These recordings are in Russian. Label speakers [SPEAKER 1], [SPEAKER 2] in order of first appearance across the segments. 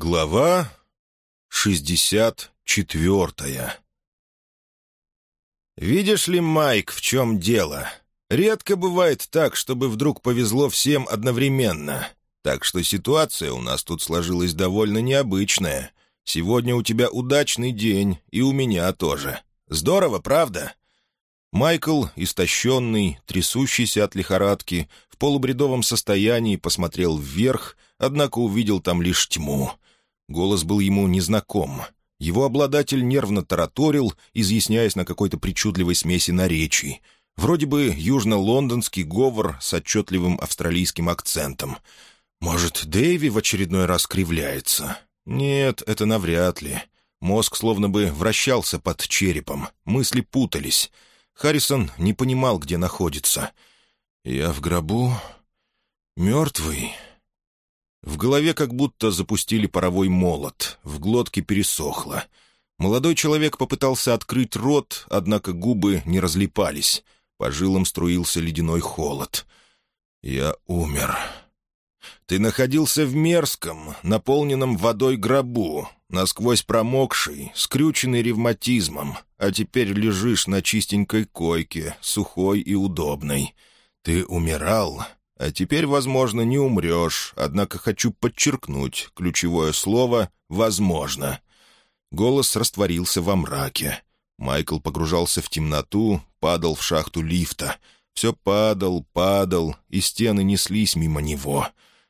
[SPEAKER 1] Глава шестьдесят четвертая «Видишь ли, Майк, в чем дело? Редко бывает так, чтобы вдруг повезло всем одновременно. Так что ситуация у нас тут сложилась довольно необычная. Сегодня у тебя удачный день, и у меня тоже. Здорово, правда?» Майкл, истощенный, трясущийся от лихорадки, в полубредовом состоянии посмотрел вверх, однако увидел там лишь тьму — Голос был ему незнаком. Его обладатель нервно тараторил, изъясняясь на какой-то причудливой смеси наречий. Вроде бы южно-лондонский говор с отчетливым австралийским акцентом. Может, Дэйви в очередной раз кривляется? Нет, это навряд ли. Мозг словно бы вращался под черепом, мысли путались. Харрисон не понимал, где находится. «Я в гробу? Мертвый?» В голове как будто запустили паровой молот, в глотке пересохло. Молодой человек попытался открыть рот, однако губы не разлипались. По жилам струился ледяной холод. «Я умер». «Ты находился в мерзком, наполненном водой гробу, насквозь промокший, скрюченный ревматизмом, а теперь лежишь на чистенькой койке, сухой и удобной. Ты умирал, а теперь, возможно, не умрешь, однако хочу подчеркнуть ключевое слово «возможно». Голос растворился во мраке. Майкл погружался в темноту, падал в шахту лифта. Все падал, падал, и стены неслись мимо него.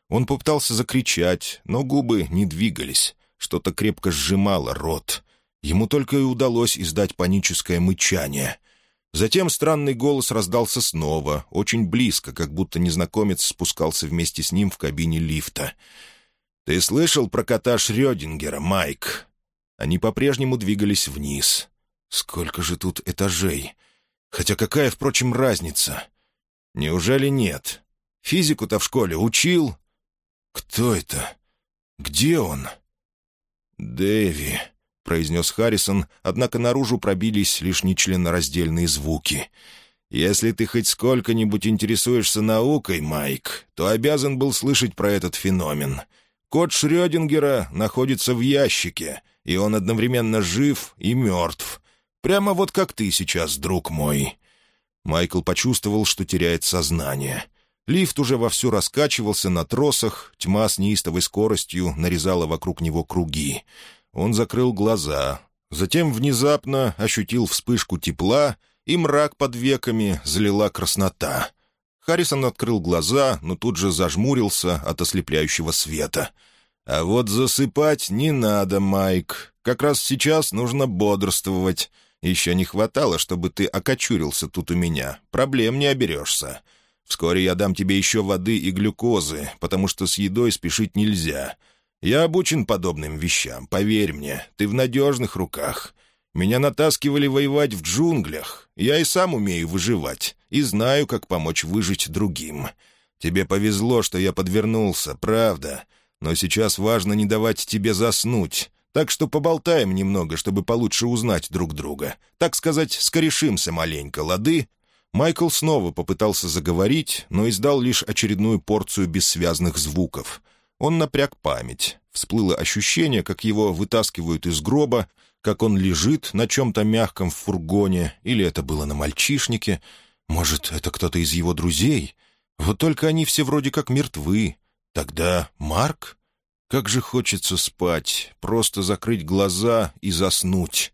[SPEAKER 1] Он попытался закричать, но губы не двигались. Что-то крепко сжимало рот. Ему только и удалось издать паническое мычание — Затем странный голос раздался снова, очень близко, как будто незнакомец спускался вместе с ним в кабине лифта. «Ты слышал про кота Шрёдингера, Майк?» Они по-прежнему двигались вниз. «Сколько же тут этажей? Хотя какая, впрочем, разница? Неужели нет? Физику-то в школе учил?» «Кто это? Где он?» «Дэви», произнес Харрисон, однако наружу пробились лишь нечленораздельные звуки. «Если ты хоть сколько-нибудь интересуешься наукой, Майк, то обязан был слышать про этот феномен. Код Шрёдингера находится в ящике, и он одновременно жив и мертв. Прямо вот как ты сейчас, друг мой». Майкл почувствовал, что теряет сознание. Лифт уже вовсю раскачивался на тросах, тьма с неистовой скоростью нарезала вокруг него круги. Он закрыл глаза, затем внезапно ощутил вспышку тепла, и мрак под веками залила краснота. Харрисон открыл глаза, но тут же зажмурился от ослепляющего света. «А вот засыпать не надо, Майк. Как раз сейчас нужно бодрствовать. Еще не хватало, чтобы ты окочурился тут у меня. Проблем не оберешься. Вскоре я дам тебе еще воды и глюкозы, потому что с едой спешить нельзя. Я обучен подобным вещам, поверь мне, ты в надежных руках. Меня натаскивали воевать в джунглях. Я и сам умею выживать, и знаю, как помочь выжить другим. Тебе повезло, что я подвернулся, правда. Но сейчас важно не давать тебе заснуть. Так что поболтаем немного, чтобы получше узнать друг друга. Так сказать, скорешимся маленько, лады?» Майкл снова попытался заговорить, но издал лишь очередную порцию бессвязных звуков — он напряг память. Всплыло ощущение, как его вытаскивают из гроба, как он лежит на чем-то мягком в фургоне, или это было на мальчишнике. Может, это кто-то из его друзей? Вот только они все вроде как мертвы. Тогда Марк? Как же хочется спать, просто закрыть глаза и заснуть.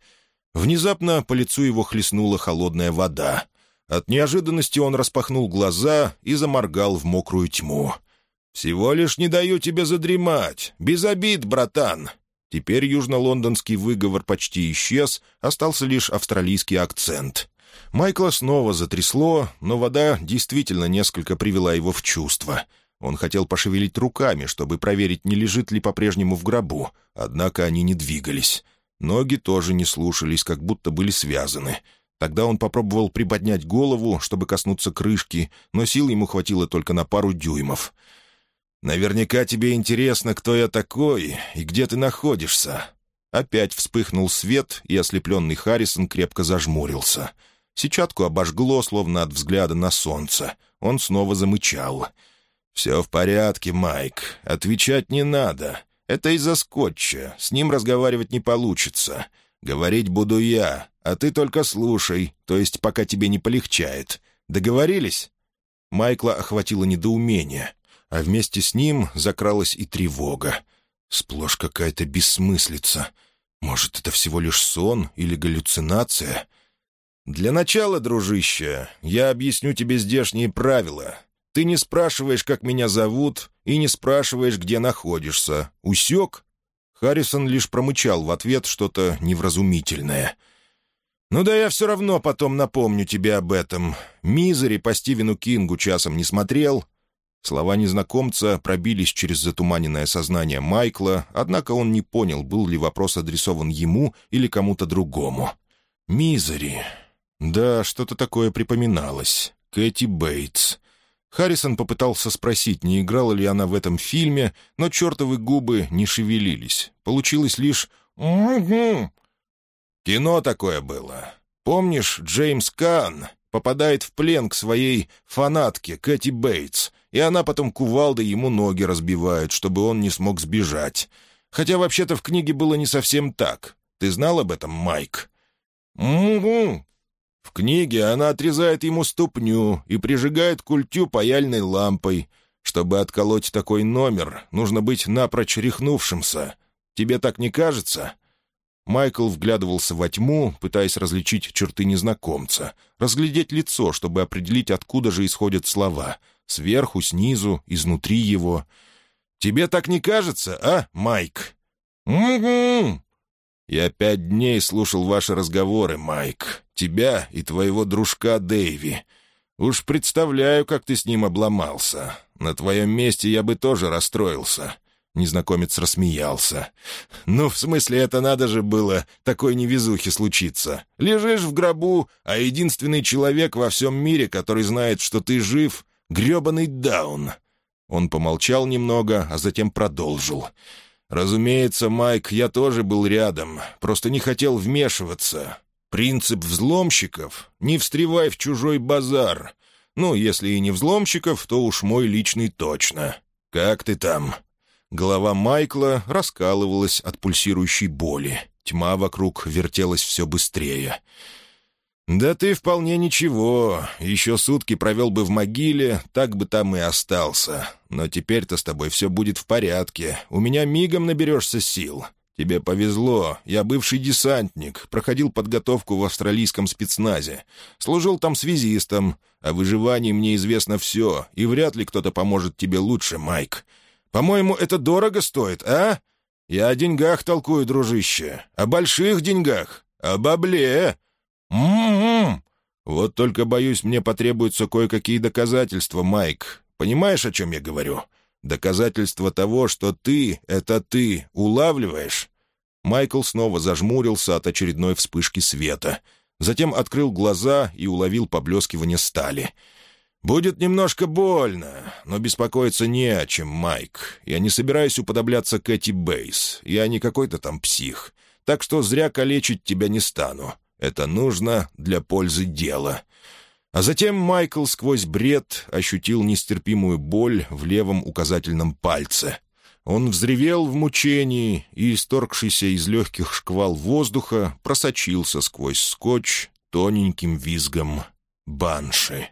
[SPEAKER 1] Внезапно по лицу его хлестнула холодная вода. От неожиданности он распахнул глаза и заморгал в мокрую тьму. «Всего лишь не даю тебе задремать. Без обид, братан!» Теперь южно-лондонский выговор почти исчез, остался лишь австралийский акцент. Майкла снова затрясло, но вода действительно несколько привела его в чувство. Он хотел пошевелить руками, чтобы проверить, не лежит ли по-прежнему в гробу, однако они не двигались. Ноги тоже не слушались, как будто были связаны. Тогда он попробовал приподнять голову, чтобы коснуться крышки, но сил ему хватило только на пару дюймов — Наверняка тебе интересно, кто я такой и где ты находишься». Опять вспыхнул свет, и ослепленный Харрисон крепко зажмурился. Сетчатку обожгло, словно от взгляда на солнце. Он снова замычал. «Все в порядке, Майк. Отвечать не надо. Это из-за скотча. С ним разговаривать не получится. Говорить буду я, а ты только слушай, то есть пока тебе не полегчает. Договорились?» Майкла охватило недоумение, а вместе с ним закралась и тревога. Сплошь какая-то бессмыслица. Может, это всего лишь сон или галлюцинация? «Для начала, дружище, я объясню тебе здешние правила. Ты не спрашиваешь, как меня зовут, и не спрашиваешь, где находишься. Усек?» Харрисон лишь промычал в ответ что-то невразумительное. «Ну да я все равно потом напомню тебе об этом. Мизери по Стивену Кингу часом не смотрел?» Слова незнакомца пробились через затуманенное сознание Майкла, однако он не понял, был ли вопрос адресован ему или кому-то другому. «Мизери...» Да, что-то такое припоминалось. Кэти Бейтс. Харрисон попытался спросить, не играла ли она в этом фильме, но чертовы губы не шевелились. Получилось лишь «Угу». Кино такое было. Помнишь, Джеймс Кан попадает в плен к своей фанатке Кэти Бейтс, и она потом кувалдой ему ноги разбивает, чтобы он не смог сбежать. Хотя вообще-то в книге было не совсем так. Ты знал об этом, Майк? «Угу», в книге она отрезает ему ступню и прижигает культю паяльной лампой. Чтобы отколоть такой номер, нужно быть напрочь рехнувшимся. Тебе так не кажется?» Майкл вглядывался во тьму, пытаясь различить черты незнакомца, разглядеть лицо, чтобы определить, откуда же исходят слова. Сверху, снизу, изнутри его. «Тебе так не кажется, а, Майк?» «Угу!» «Я пять дней слушал ваши разговоры, Майк тебя и твоего дружка Дэйви. Уж представляю, как ты с ним обломался. На твоем месте я бы тоже расстроился». Незнакомец рассмеялся. «Ну, в смысле, это надо же было такой невезухи случиться. Лежишь в гробу, а единственный человек во всем мире, который знает, что ты жив, — гребаный Даун». Он помолчал немного, а затем продолжил. «Разумеется, Майк, я тоже был рядом, просто не хотел вмешиваться. Принцип взломщиков — не встревай в чужой базар. Ну, если и не взломщиков, то уж мой личный точно. Как ты там?» Голова Майкла раскалывалась от пульсирующей боли. Тьма вокруг вертелась все быстрее. «Да ты вполне ничего. Еще сутки провел бы в могиле, так бы там и остался. Но теперь-то с тобой все будет в порядке. У меня мигом наберешься сил. «Тебе повезло. Я бывший десантник, проходил подготовку в австралийском спецназе. Служил там связистом. О выживании мне известно все, и вряд ли кто-то поможет тебе лучше, Майк. По-моему, это дорого стоит, а? Я о деньгах толкую, дружище. О больших деньгах. О бабле. Вот только, боюсь, мне потребуются кое-какие доказательства, Майк. Понимаешь, о чем я говорю?» Доказательство того, что ты — это ты, улавливаешь?» Майкл снова зажмурился от очередной вспышки света. Затем открыл глаза и уловил поблескивание стали. «Будет немножко больно, но беспокоиться не о чем, Майк. Я не собираюсь уподобляться Кэти Бейс. Я не какой-то там псих. Так что зря калечить тебя не стану. Это нужно для пользы дела. А затем Майкл сквозь бред ощутил нестерпимую боль в левом указательном пальце. Он взревел в мучении, и исторгшийся из легких шквал воздуха просочился сквозь скотч тоненьким визгом банши.